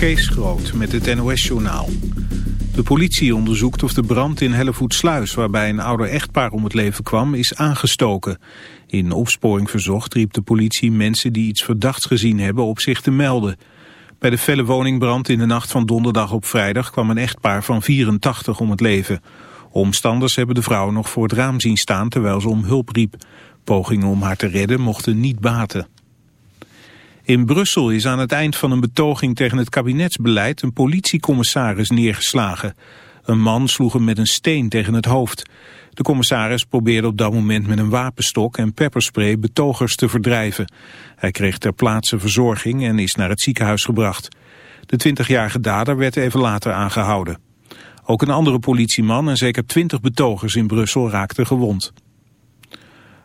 Kees Groot met het NOS-journaal. De politie onderzoekt of de brand in Hellevoetsluis... waarbij een ouder echtpaar om het leven kwam, is aangestoken. In opsporing verzocht riep de politie mensen die iets verdachts gezien hebben... op zich te melden. Bij de felle woningbrand in de nacht van donderdag op vrijdag... kwam een echtpaar van 84 om het leven. Omstanders hebben de vrouw nog voor het raam zien staan... terwijl ze om hulp riep. Pogingen om haar te redden mochten niet baten. In Brussel is aan het eind van een betoging tegen het kabinetsbeleid een politiecommissaris neergeslagen. Een man sloeg hem met een steen tegen het hoofd. De commissaris probeerde op dat moment met een wapenstok en pepperspray betogers te verdrijven. Hij kreeg ter plaatse verzorging en is naar het ziekenhuis gebracht. De 20-jarige dader werd even later aangehouden. Ook een andere politieman en zeker 20 betogers in Brussel raakten gewond.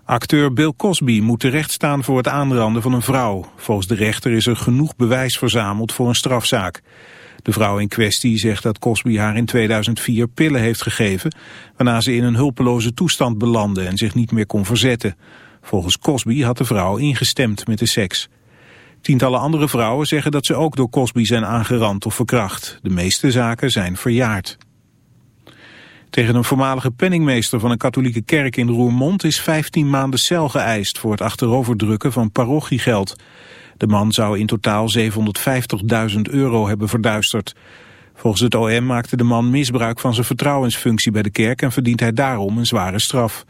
Acteur Bill Cosby moet terechtstaan voor het aanranden van een vrouw. Volgens de rechter is er genoeg bewijs verzameld voor een strafzaak. De vrouw in kwestie zegt dat Cosby haar in 2004 pillen heeft gegeven... waarna ze in een hulpeloze toestand belandde en zich niet meer kon verzetten. Volgens Cosby had de vrouw ingestemd met de seks. Tientallen andere vrouwen zeggen dat ze ook door Cosby zijn aangerand of verkracht. De meeste zaken zijn verjaard. Tegen een voormalige penningmeester van een katholieke kerk in Roermond is 15 maanden cel geëist voor het achteroverdrukken van parochiegeld. De man zou in totaal 750.000 euro hebben verduisterd. Volgens het OM maakte de man misbruik van zijn vertrouwensfunctie bij de kerk en verdient hij daarom een zware straf.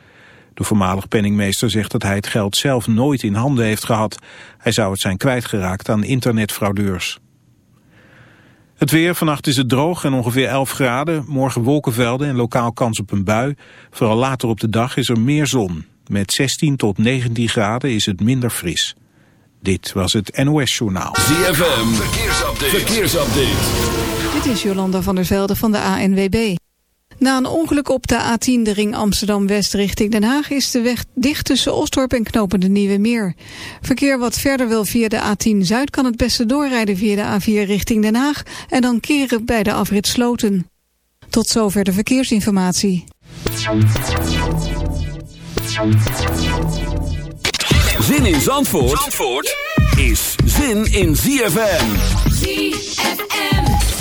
De voormalig penningmeester zegt dat hij het geld zelf nooit in handen heeft gehad. Hij zou het zijn kwijtgeraakt aan internetfraudeurs. Het weer, vannacht is het droog en ongeveer 11 graden. Morgen wolkenvelden en lokaal kans op een bui. Vooral later op de dag is er meer zon. Met 16 tot 19 graden is het minder fris. Dit was het NOS Journaal. ZFM, verkeersupdate. verkeersupdate. Dit is Jolanda van der Velde van de ANWB. Na een ongeluk op de A10, de ring Amsterdam-West richting Den Haag... is de weg dicht tussen Osdorp en Knopen de Nieuwe Meer. Verkeer wat verder wil via de A10 Zuid... kan het beste doorrijden via de A4 richting Den Haag... en dan keren bij de afrit Sloten. Tot zover de verkeersinformatie. Zin in Zandvoort, Zandvoort is zin in ZFM. ZFM.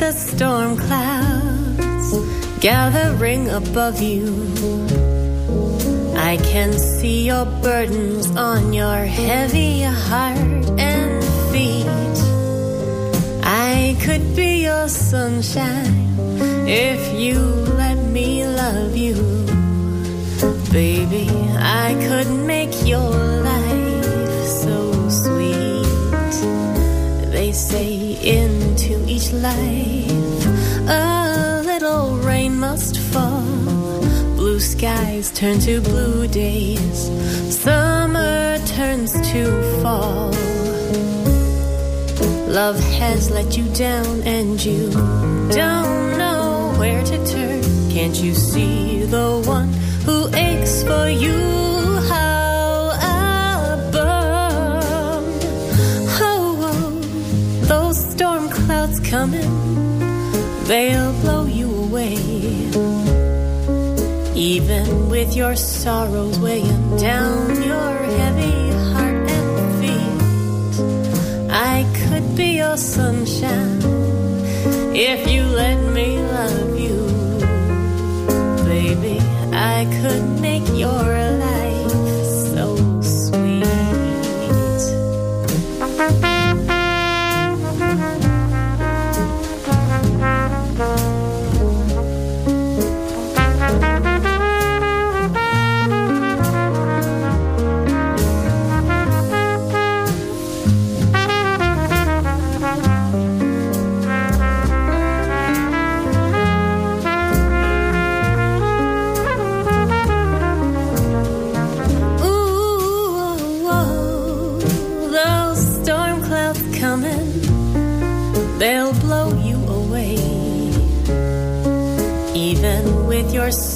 Storm clouds gathering above you. I can see your burdens on your heavy heart and feet. I could be your sunshine if you let me love you. Baby, I could make your life so sweet. They say into each life a little rain must fall. Blue skies turn to blue days. Summer turns to fall. Love has let you down and you don't know where to turn. Can't you see the one who aches for you? Coming, they'll blow you away. Even with your sorrows weighing down your heavy heart and feet, I could be your sunshine if you let me love you. Baby, I could make your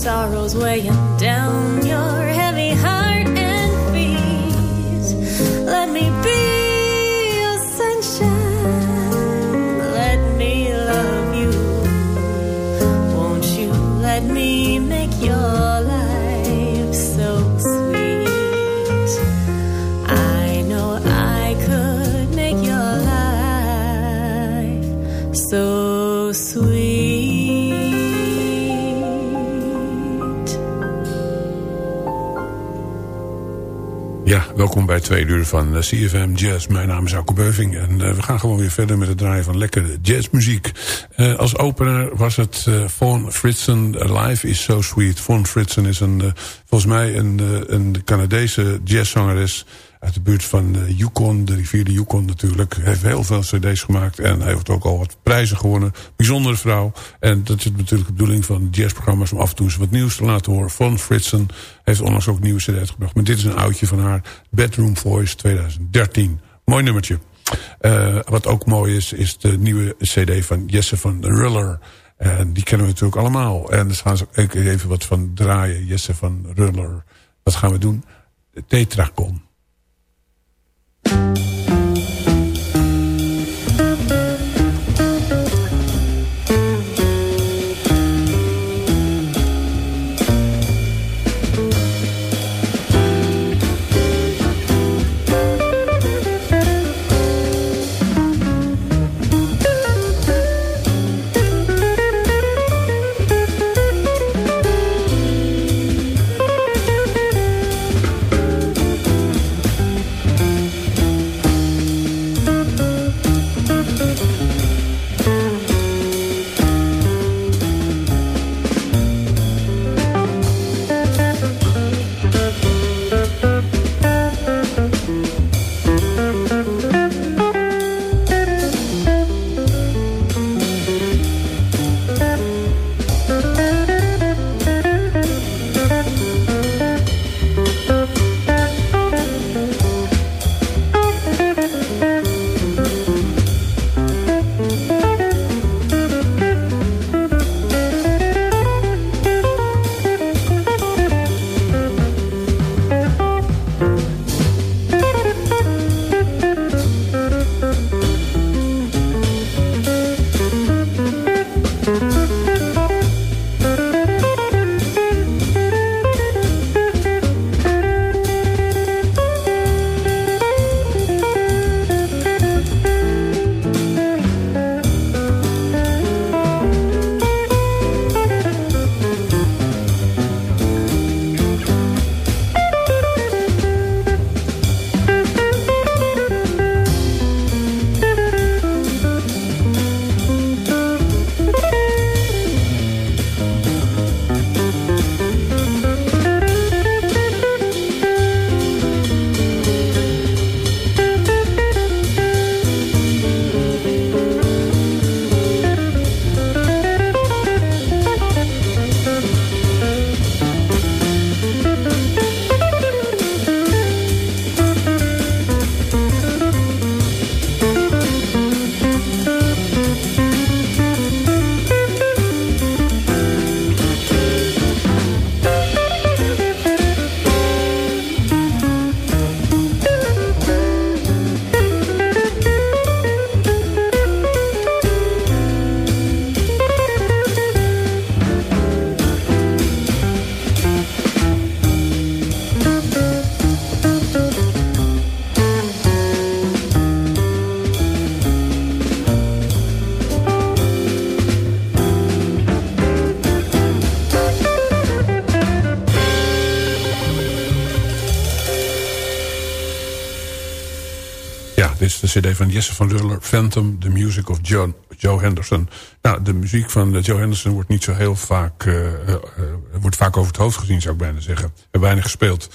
sorrows weighing down welkom bij twee uur van eh, CFM Jazz. Mijn naam is Alko Beuving en eh, we gaan gewoon weer verder met het draaien van lekkere jazzmuziek. Eh, als opener was het uh, Vaughan Fritson, Life is so sweet. Vaughan Fritson is een, volgens mij een, een Canadese jazzzangeres uit de buurt van uh, Yukon, de rivier de Yukon natuurlijk. Hij heeft heel veel cd's gemaakt en hij heeft ook al wat prijzen gewonnen. Bijzondere vrouw. En dat is natuurlijk de bedoeling van jazzprogramma's om af en toe eens wat nieuws te laten horen. Von Fritsen heeft onlangs ook nieuwe cd's gebracht. Maar dit is een oudje van haar, Bedroom Voice 2013. Mooi nummertje. Uh, wat ook mooi is, is de nieuwe cd van Jesse van Ruller. En die kennen we natuurlijk allemaal. En daar gaan ze ook even wat van draaien. Jesse van Ruller. Wat gaan we doen? Tetracon. Thank you. Cd van Jesse van Ruller, Phantom, The Music of John, Joe Henderson. Nou, de muziek van Joe Henderson wordt niet zo heel vaak, uh, uh, wordt vaak over het hoofd gezien, zou ik bijna zeggen. Er weinig gespeeld.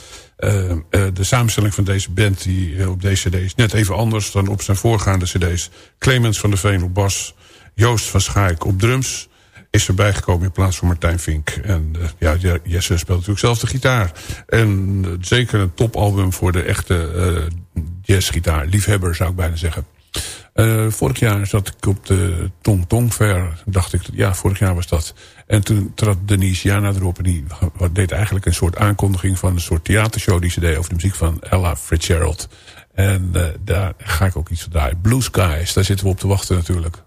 De samenstelling van deze band die op deze cd is net even anders dan op zijn voorgaande cd's. Clemens van der Veen op bas, Joost van Schaik op drums is erbij gekomen in plaats van Martijn Vink. En uh, ja, Jesse speelt natuurlijk zelf de gitaar. En uh, zeker een topalbum voor de echte uh, jazzgitaar. Liefhebber zou ik bijna zeggen. Uh, vorig jaar zat ik op de Tong Tong Fair. Dacht ik, ja, vorig jaar was dat. En toen trad Denise Jana erop. En die deed eigenlijk een soort aankondiging van een soort theatershow die ze deed over de muziek van Ella Fitzgerald. En uh, daar ga ik ook iets van draaien. Blue Skies, daar zitten we op te wachten natuurlijk.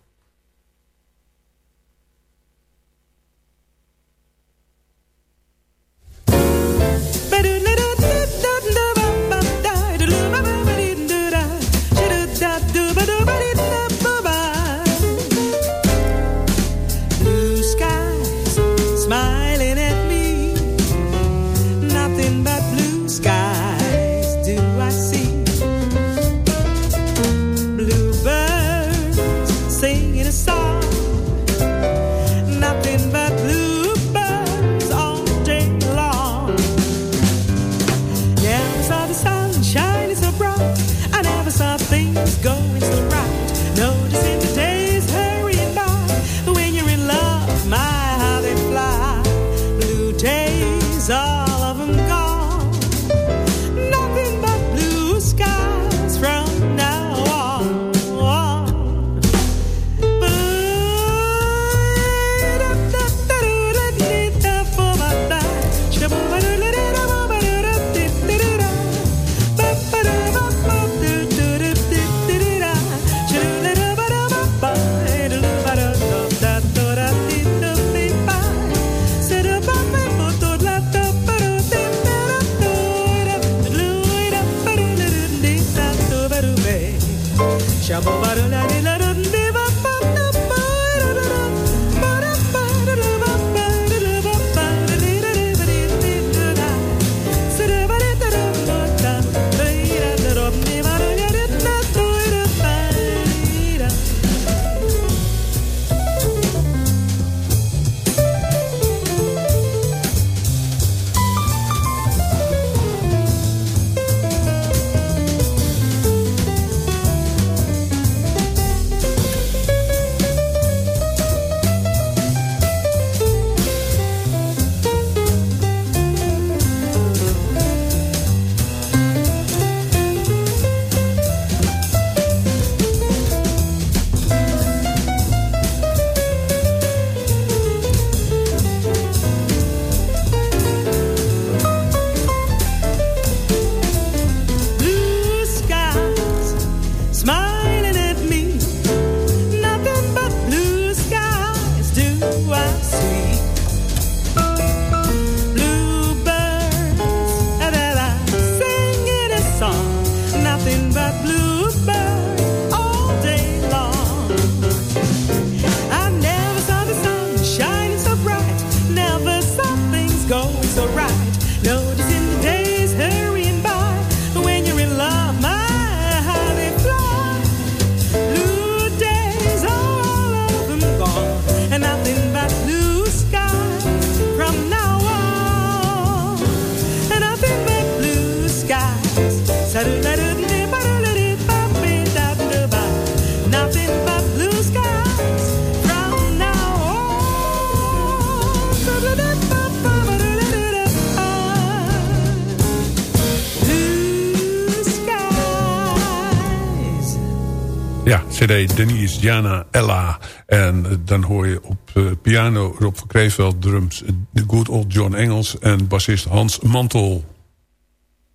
Cd Denise Jana Ella. En eh, dan hoor je op uh, piano Rob van Kreeveld, drums de good old John Engels... en bassist Hans Mantel.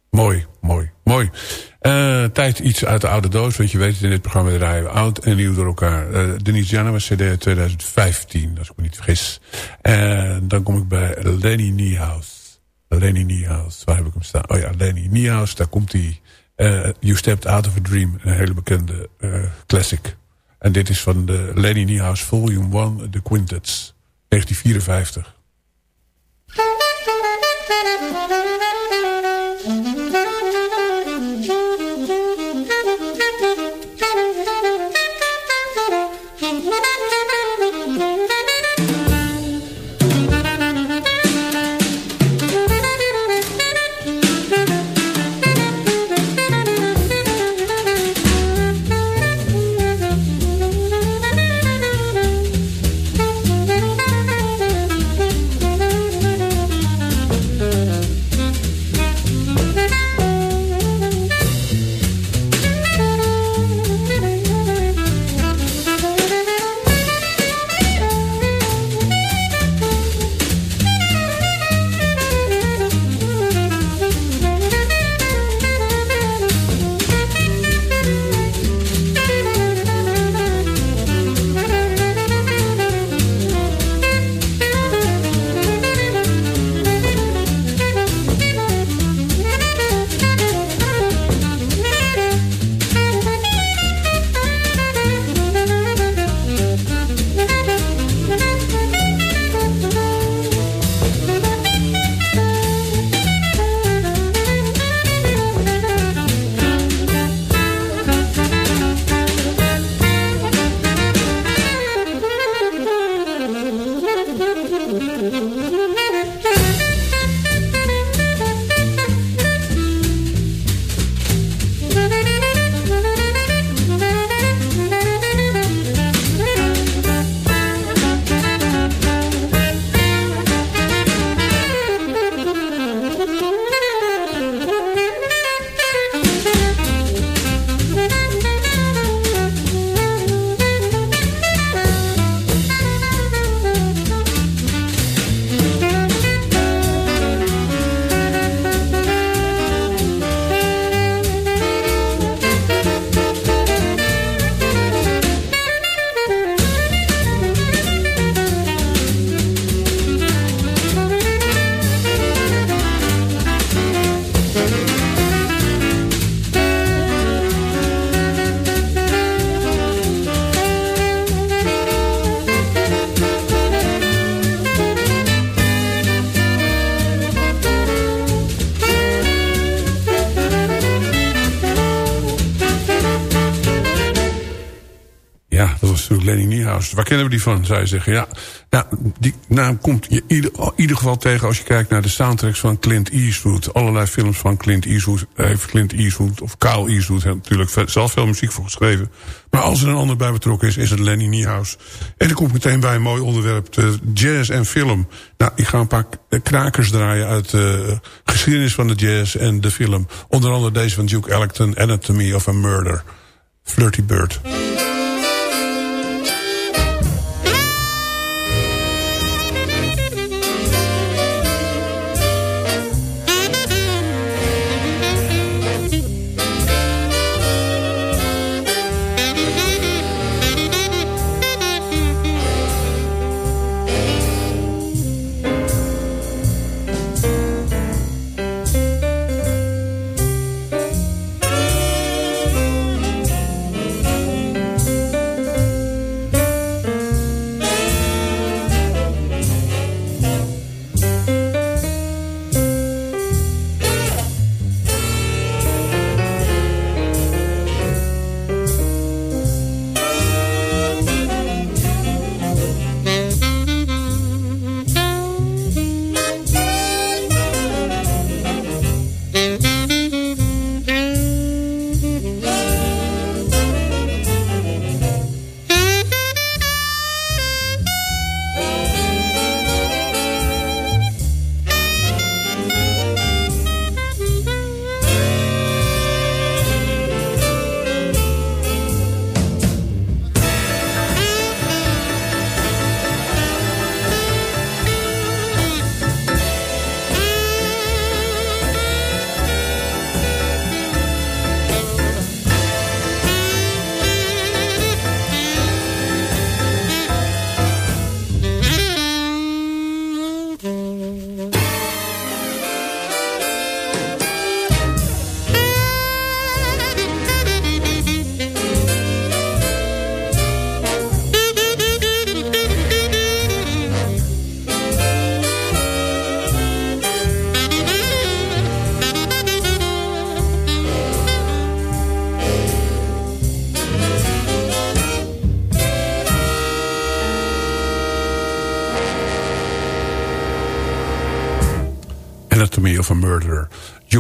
Mooi, mooi, mooi. Tijd iets uit de oude doos, want je weet het in dit programma draaien we oud en nieuw door elkaar. Uh, Jana was cd 2015, als ik me niet vergis. En dan kom ik bij Lenny Niehaus. Lenny Niehaus, waar heb ik hem staan? Oh ja, Lenny Niehaus, daar komt hij... Uh, you Stepped Out of a Dream, een hele bekende uh, classic. En dit is van de Lenny Niehaus Volume 1, The Quintets, 1954. Waar kennen we die van, je zeggen? Ja, die naam komt in ieder, ieder geval tegen... als je kijkt naar de soundtracks van Clint Eastwood. Allerlei films van Clint Eastwood. Heeft Clint Eastwood of Kyle Eastwood... natuurlijk zelf veel muziek voor geschreven. Maar als er een ander bij betrokken is, is het Lenny Niehaus. En dan komt meteen bij een mooi onderwerp. jazz en film. Nou, ik ga een paar krakers draaien uit de geschiedenis van de jazz en de film. Onder andere deze van Duke Ellington, Anatomy of a Murder. Flirty Bird.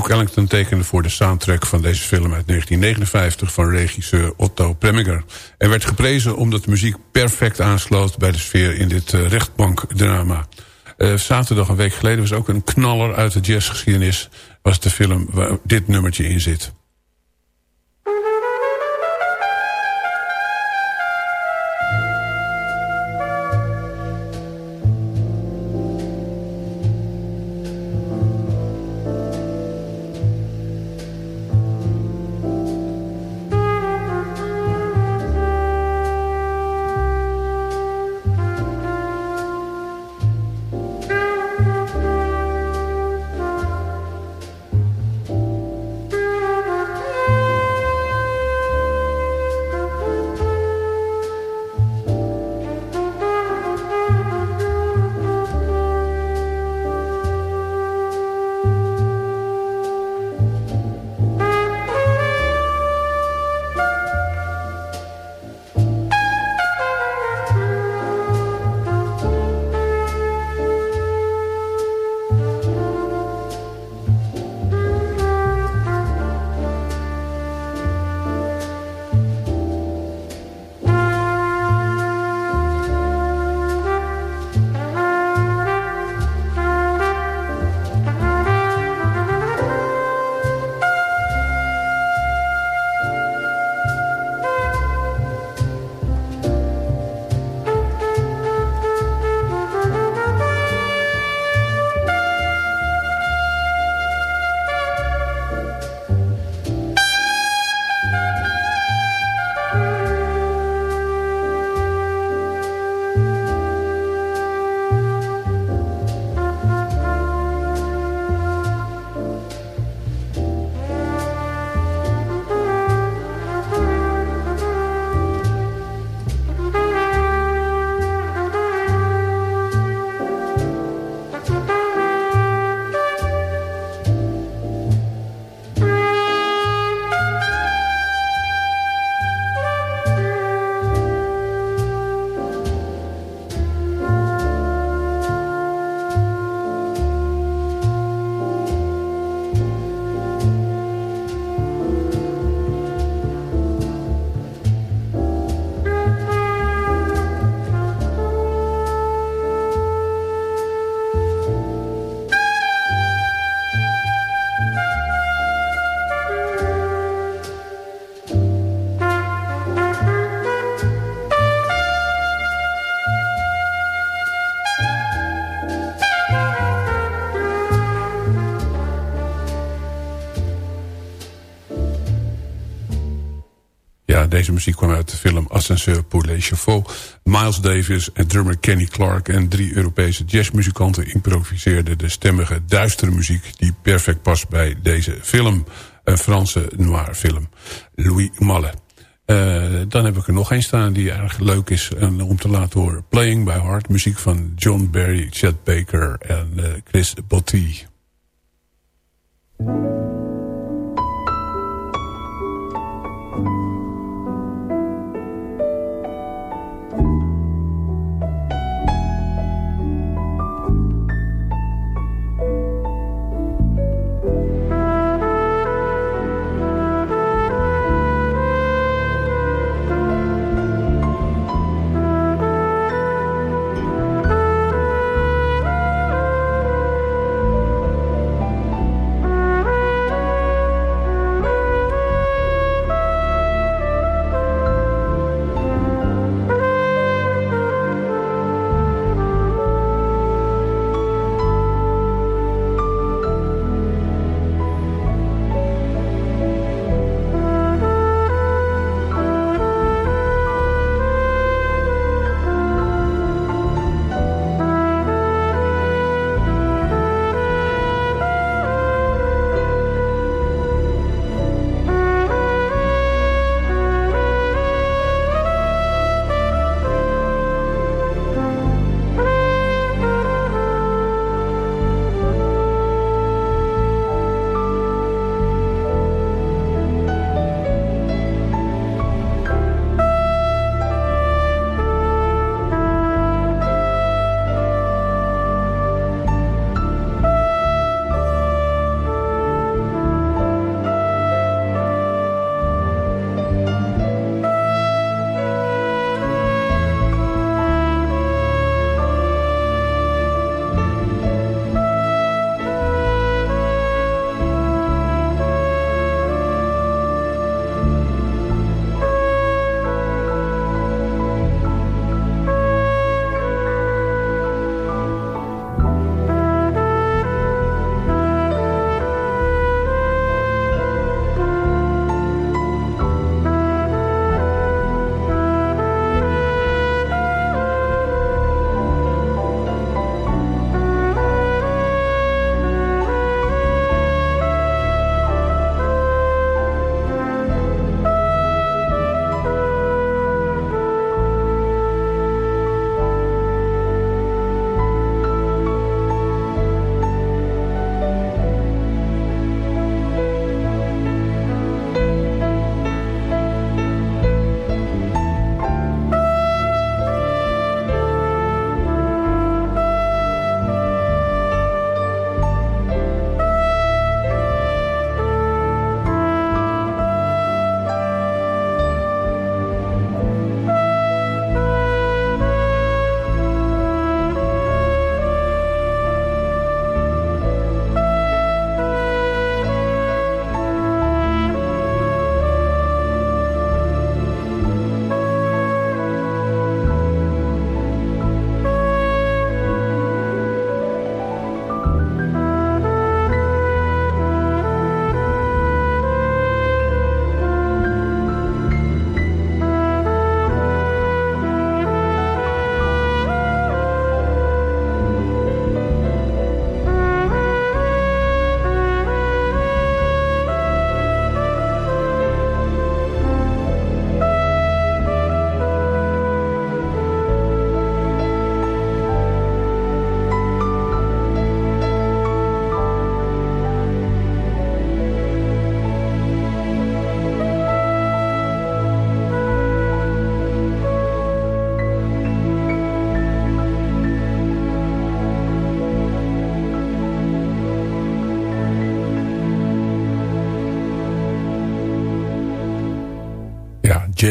Duke Ellington tekende voor de soundtrack van deze film uit 1959... van regisseur Otto Preminger. En werd geprezen omdat de muziek perfect aansloot... bij de sfeer in dit uh, rechtbankdrama. Uh, zaterdag een week geleden was ook een knaller uit de jazzgeschiedenis... was de film waar dit nummertje in zit. Muziek kwam uit de film Ascenseur pour les Chevaux. Miles Davis en drummer Kenny Clark en drie Europese jazzmuzikanten improviseerden de stemmige duistere muziek die perfect past bij deze film. Een Franse noir film. Louis Malle. Uh, dan heb ik er nog een staan die erg leuk is om te laten horen. Playing by Heart, muziek van John Barry, Chet Baker en uh, Chris Botti.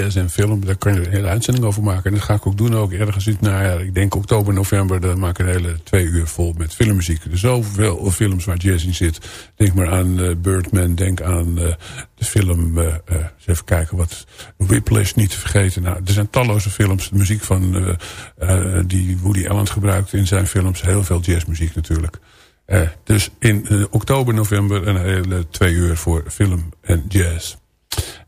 Jazz en film. Daar kan je een hele uitzending over maken. En dat ga ik ook doen ook ergens. Nou ja, ik denk oktober, november. Dan maak ik een hele twee uur vol met filmmuziek. Er zoveel films waar jazz in zit. Denk maar aan uh, Birdman. Denk aan uh, de film... Uh, even kijken wat... Whiplash niet te vergeten. Nou, er zijn talloze films. De muziek van die Woody Allen gebruikt in zijn films. Heel veel jazzmuziek natuurlijk. dus in oktober, november een hele twee uur voor film en jazz.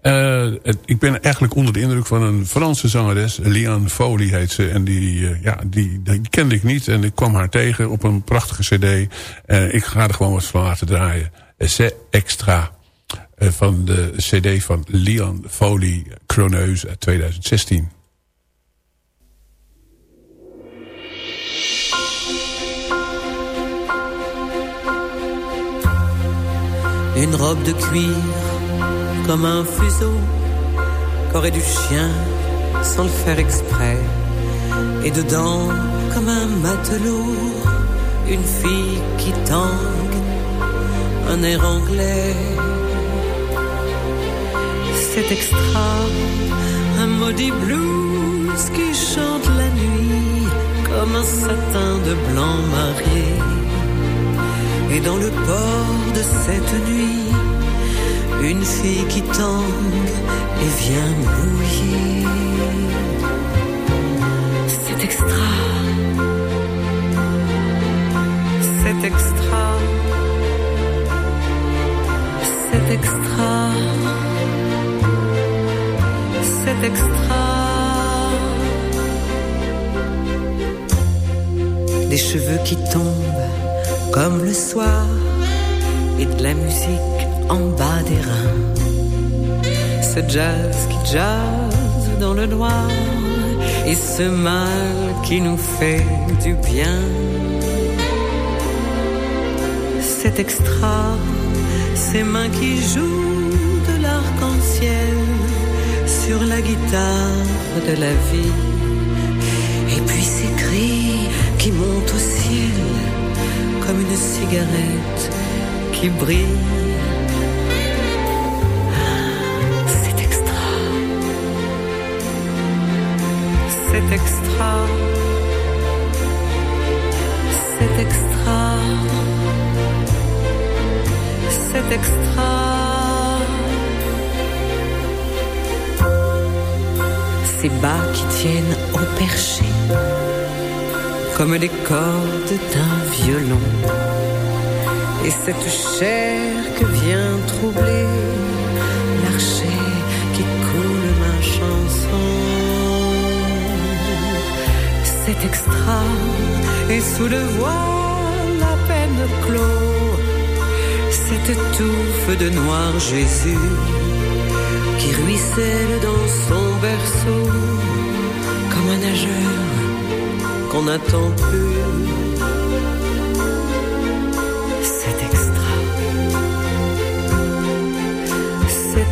Uh, ik ben eigenlijk onder de indruk van een Franse zangeres. Liane Foley heet ze. En die, uh, ja, die, die, kende ik niet. En ik kwam haar tegen op een prachtige cd. En ik ga er gewoon wat van laten draaien. C'est Extra. Uh, van de cd van Liane Foley Chroneuse uit 2016. Une robe de cuir comme un fuseau qu'aurait du chien sans le faire exprès. Et dedans, comme un matelot, une fille qui tangue, un air anglais. C'est extra, un maudit blues qui chante la nuit comme un satin de blanc marié. Et dans le port de cette nuit, une fille qui tangue et vient mouiller. C'est extra. C'est extra. C'est extra. C'est extra. Des cheveux qui tombent comme le soir et de la musique en bas des reins. Ce jazz qui jazz dans le noir et ce mal qui nous fait du bien. C'est extra, ces mains qui jouent de l'arc-en-ciel sur la guitare de la vie. Et puis ces cris qui montent au ciel comme une cigarette qui brille. C'est extra. C'est extra. C'est extra. C'est extra. Ces bas qui tiennent au perché comme les cordes d'un violon. Et cette chair que vient troubler l'archer qui coule ma chanson. C'est extra, et sous le voile à peine clos, cette touffe de noir Jésus qui ruisselle dans son berceau comme un nageur qu'on n'attend plus.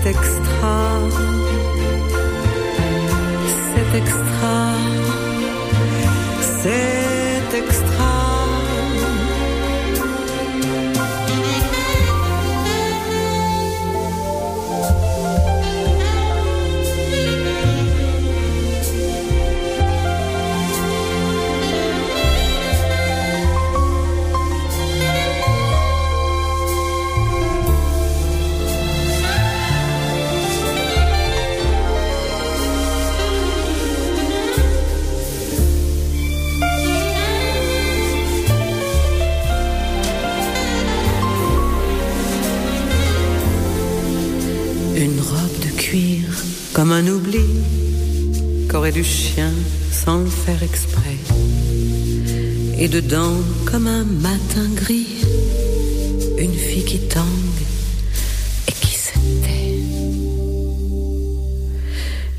C'est extra. C'est extra. C'est extra. Comme un oubli qu'aurait du chien sans le faire exprès. Et dedans, comme un matin gris, une fille qui tangue et qui se tait.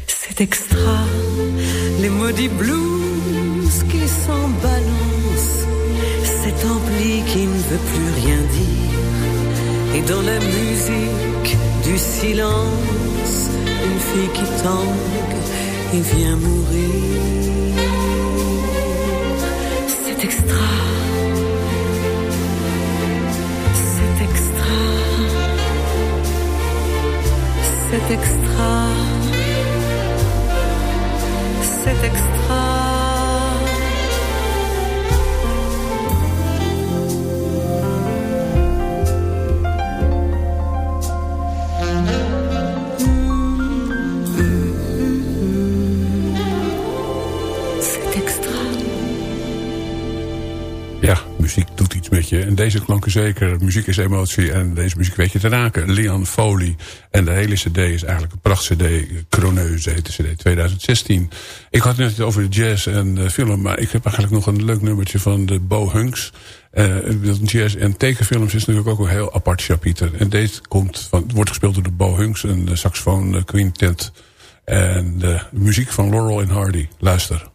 C'est extra, les maudits blues qui s'en balancent, cet ampli qui ne veut plus rien dire. Et dans la musique du silence, une fille qui tangue et vient mourir. C'est extra. C'est extra. C'est extra. C'est extra. En deze klanken zeker. Muziek is emotie en deze muziek weet je te raken. Leon Foley. En de hele cd is eigenlijk een pracht cd. Chroneuse heet de cd 2016. Ik had het net over jazz en film. Maar ik heb eigenlijk nog een leuk nummertje van de Bo Hunks. Uh, jazz en tekenfilms is natuurlijk ook een heel apart chapiter. En deze komt van, wordt gespeeld door de Bo Hunks, een saxofoon quintet. En de muziek van Laurel en Hardy. Luister.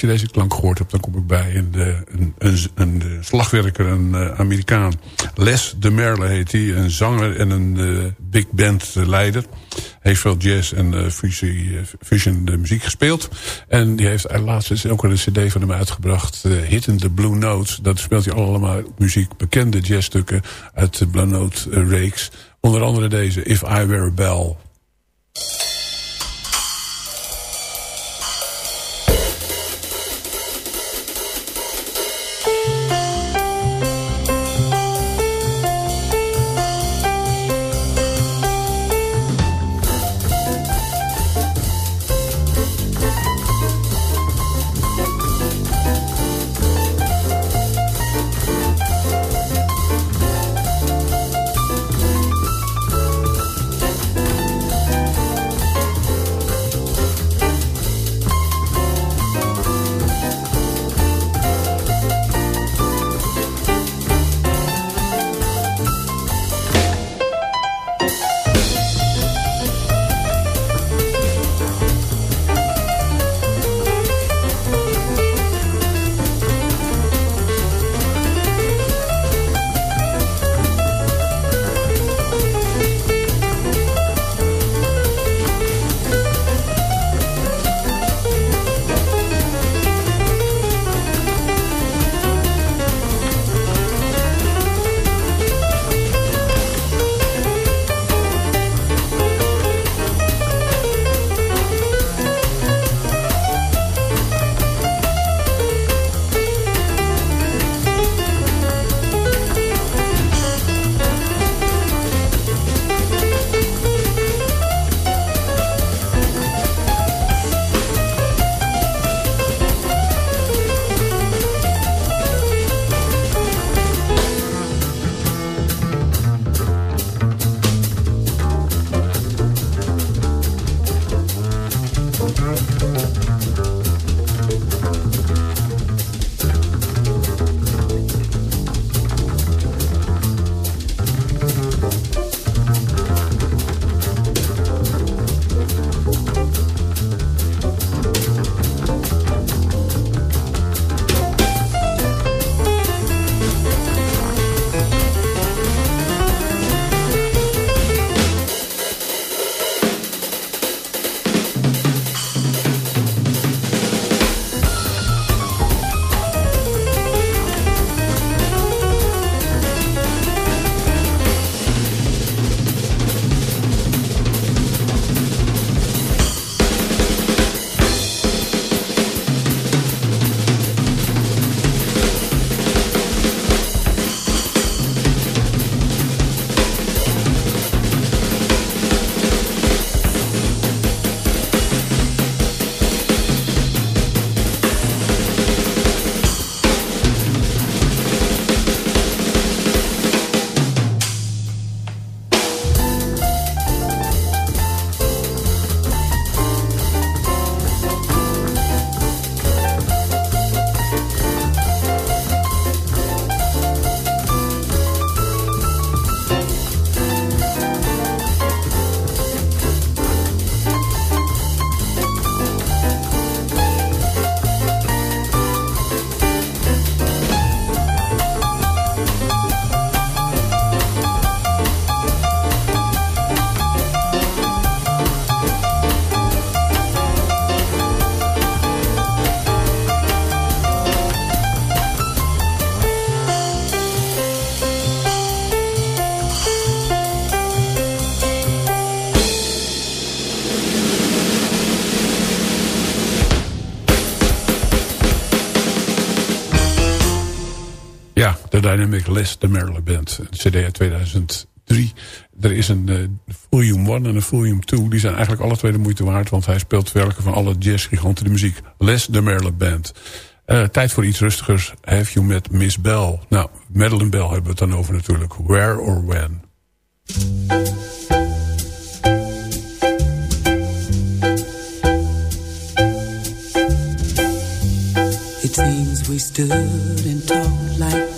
Als je deze klank gehoord hebt, dan kom ik bij een, een, een, een slagwerker, een uh, Amerikaan. Les de Merle heet hij, een zanger en een uh, big band leider. Heeft veel jazz en uh, fusion de muziek gespeeld. En die heeft laatst ook een cd van hem uitgebracht, Hitting the Blue Notes. Dat speelt hij allemaal muziek, bekende jazzstukken uit de Blue Note reeks. Onder andere deze, If I Were a Bell. The Dynamic Les de Maryland Band. Cd uit 2003. Er is een uh, Volume 1 en een Volume 2. Die zijn eigenlijk alle twee de moeite waard. Want hij speelt werken van alle jazzgiganten de muziek. Les de Maryland Band. Uh, tijd voor iets rustigers. Have you met Miss Bell? Nou, Madeline Bell hebben we het dan over natuurlijk. Where or When? It seems we stood and talked like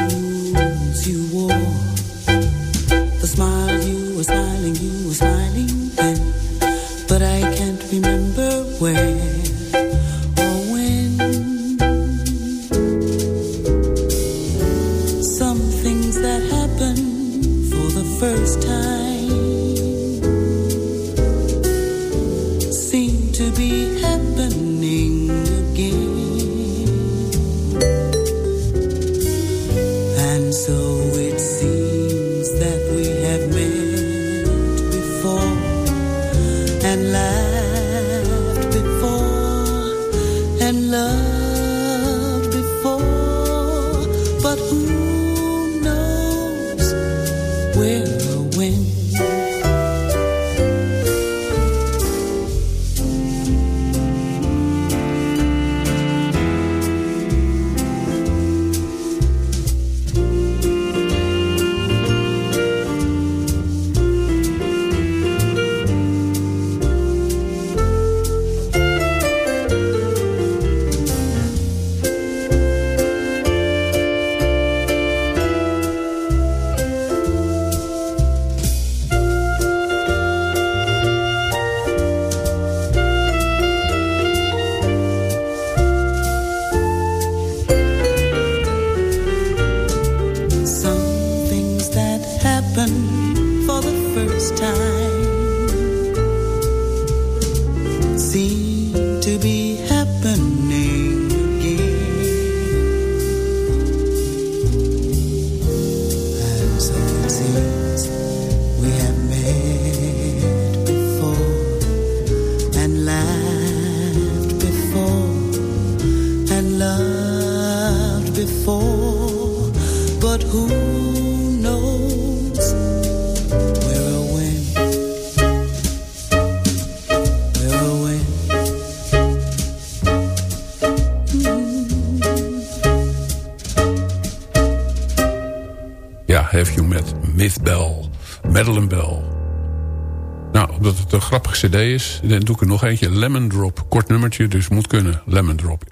But Bell. Nou, omdat het een grappige cd is, dan doe ik er nog eentje. Lemon Drop. Kort nummertje, dus moet kunnen. Lemon Drop.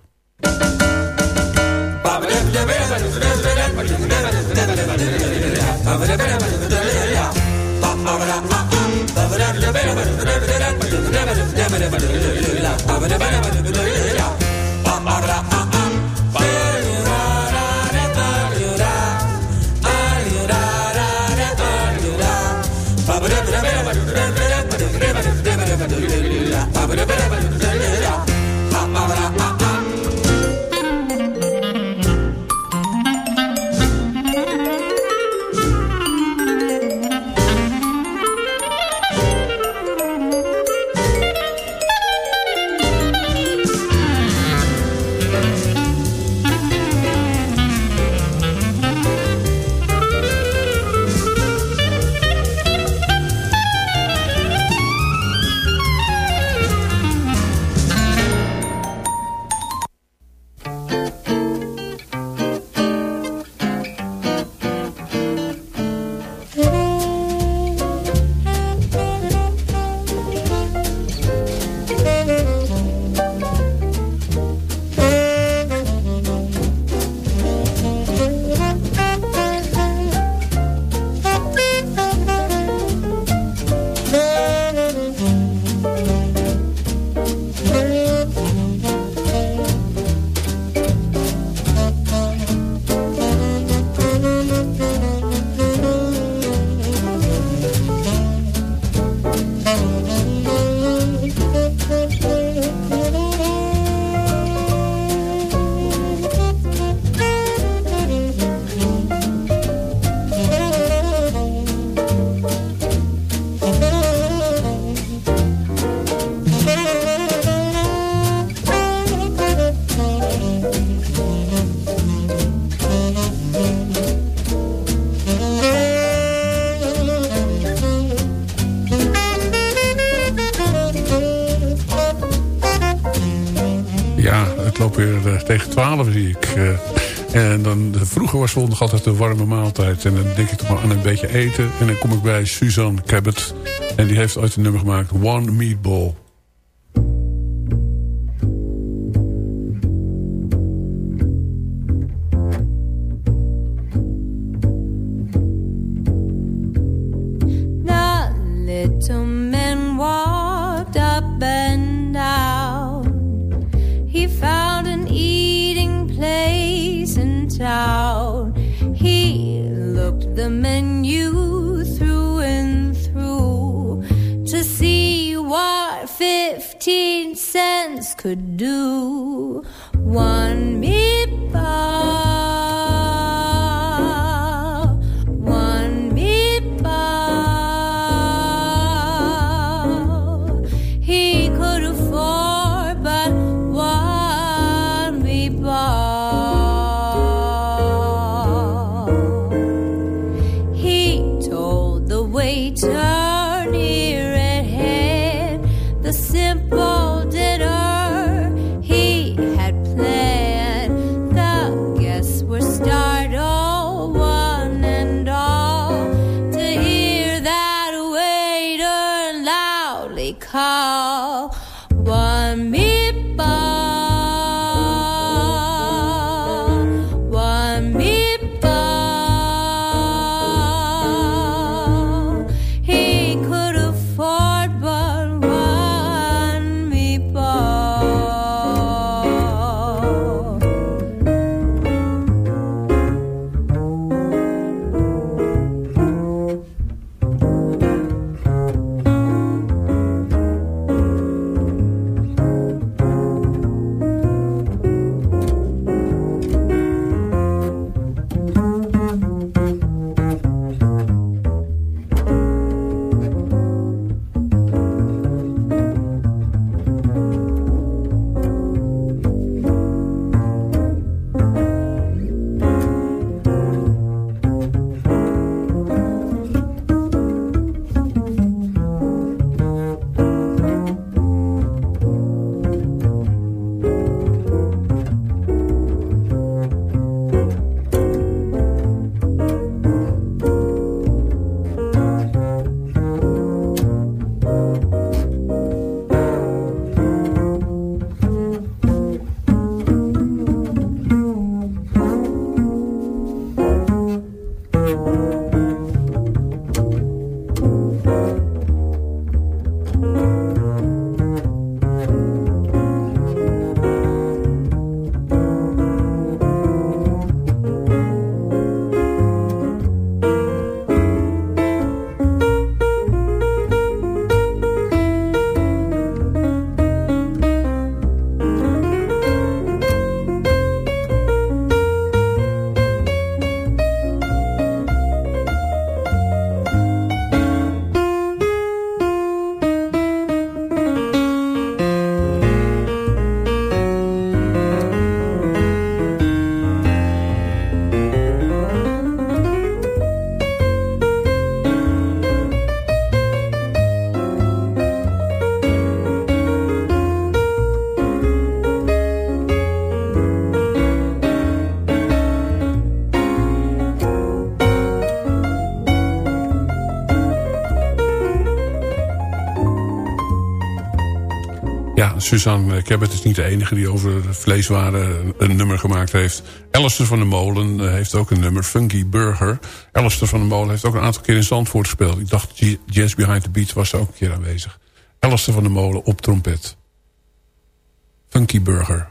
Twaalf zie ik. en dan, vroeger was zondag altijd een warme maaltijd. En dan denk ik toch maar aan een beetje eten. En dan kom ik bij Suzanne Cabot. En die heeft ooit een nummer gemaakt. One Meatball. Suzanne Cabot is niet de enige die over vleeswaren een nummer gemaakt heeft. Alistair van der Molen eh, heeft ook een nummer, Funky Burger. Alistair van der Molen heeft ook een aantal keer in Zandvoort gespeeld. Ik dacht, Jazz Behind the Beat was ook een keer aanwezig. Alistair van der Molen op trompet. Funky Burger.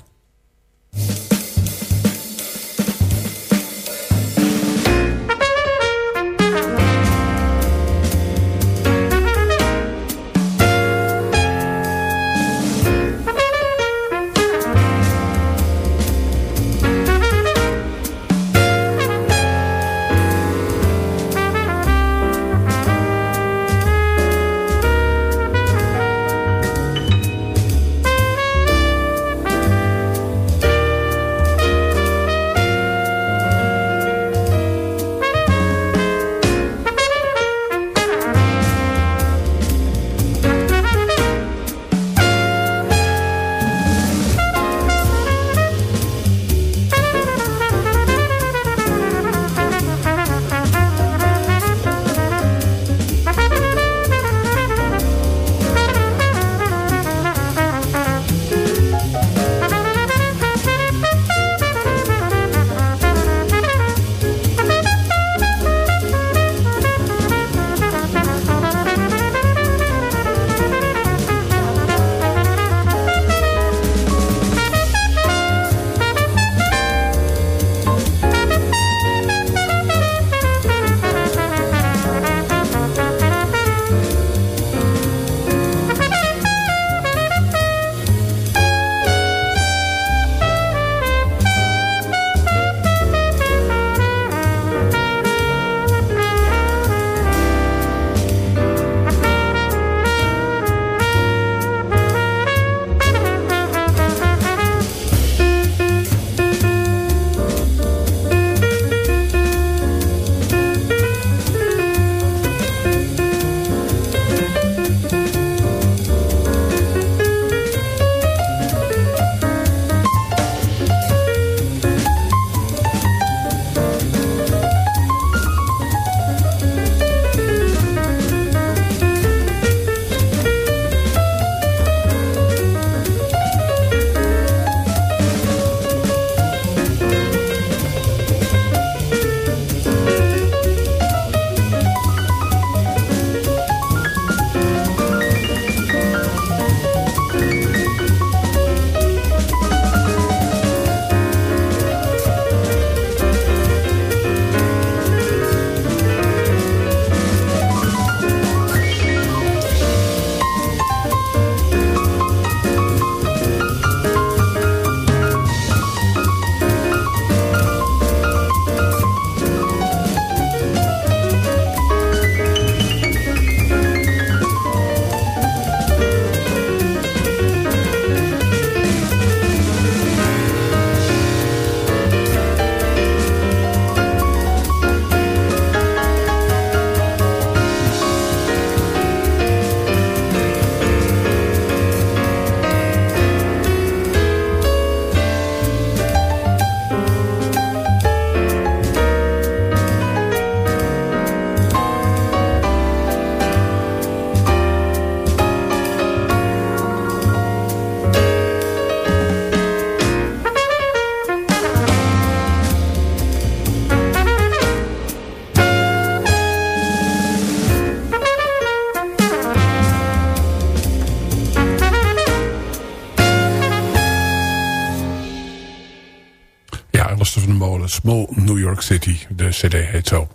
City. De cd heet zo.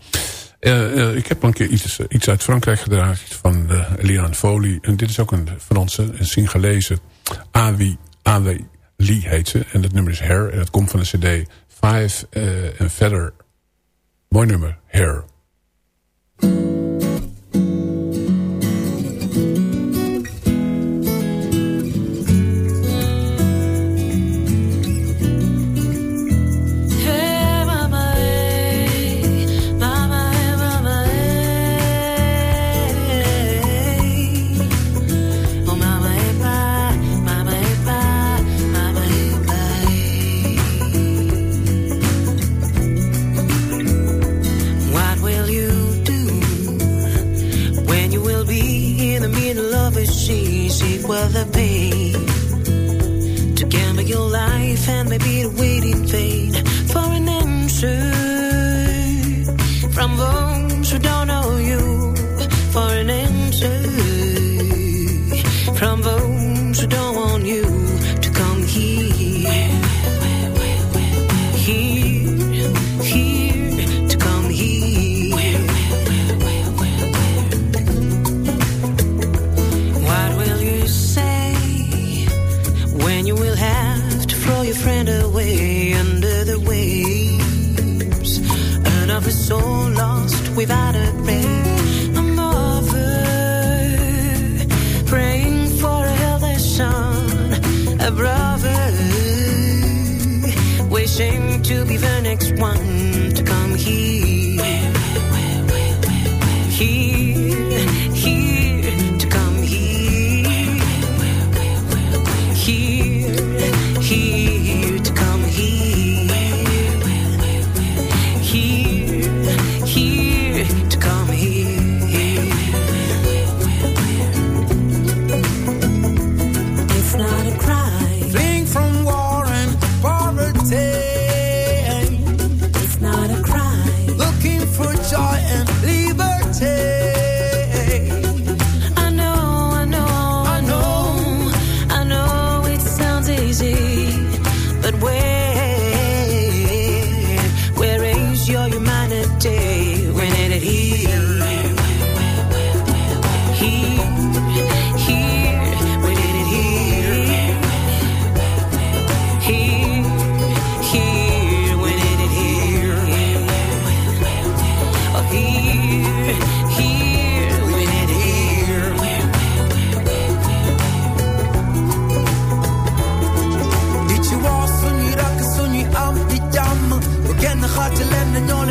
Uh, ik heb een keer iets, iets uit Frankrijk gedraaid van uh, Eliane Foley. En dit is ook een Franse, een Singalese. Avi, Avi Lee heet ze. En het nummer is Hair. En het komt van de cd Five en verder. Mooi nummer, Hair. trombones don't want you.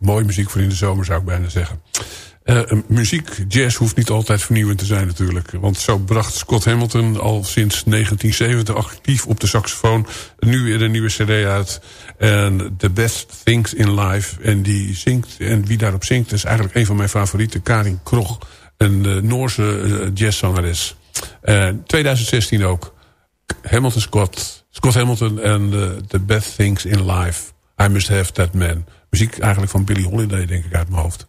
muziek voor in de zomer zou ik bijna zeggen. Uh, muziek, jazz hoeft niet altijd vernieuwend te zijn natuurlijk. Want zo bracht Scott Hamilton al sinds 1970 actief op de saxofoon... nu weer een nieuwe cd uit. En The Best Things in Life. En die zingt, en wie daarop zingt is eigenlijk een van mijn favorieten... Karin Krog, een uh, Noorse uh, jazzzangeres. 2016 ook. Hamilton Scott, Scott Hamilton en The Best Things in Life. I Must Have That Man muziek eigenlijk van Billy Holiday, denk ik, uit mijn hoofd.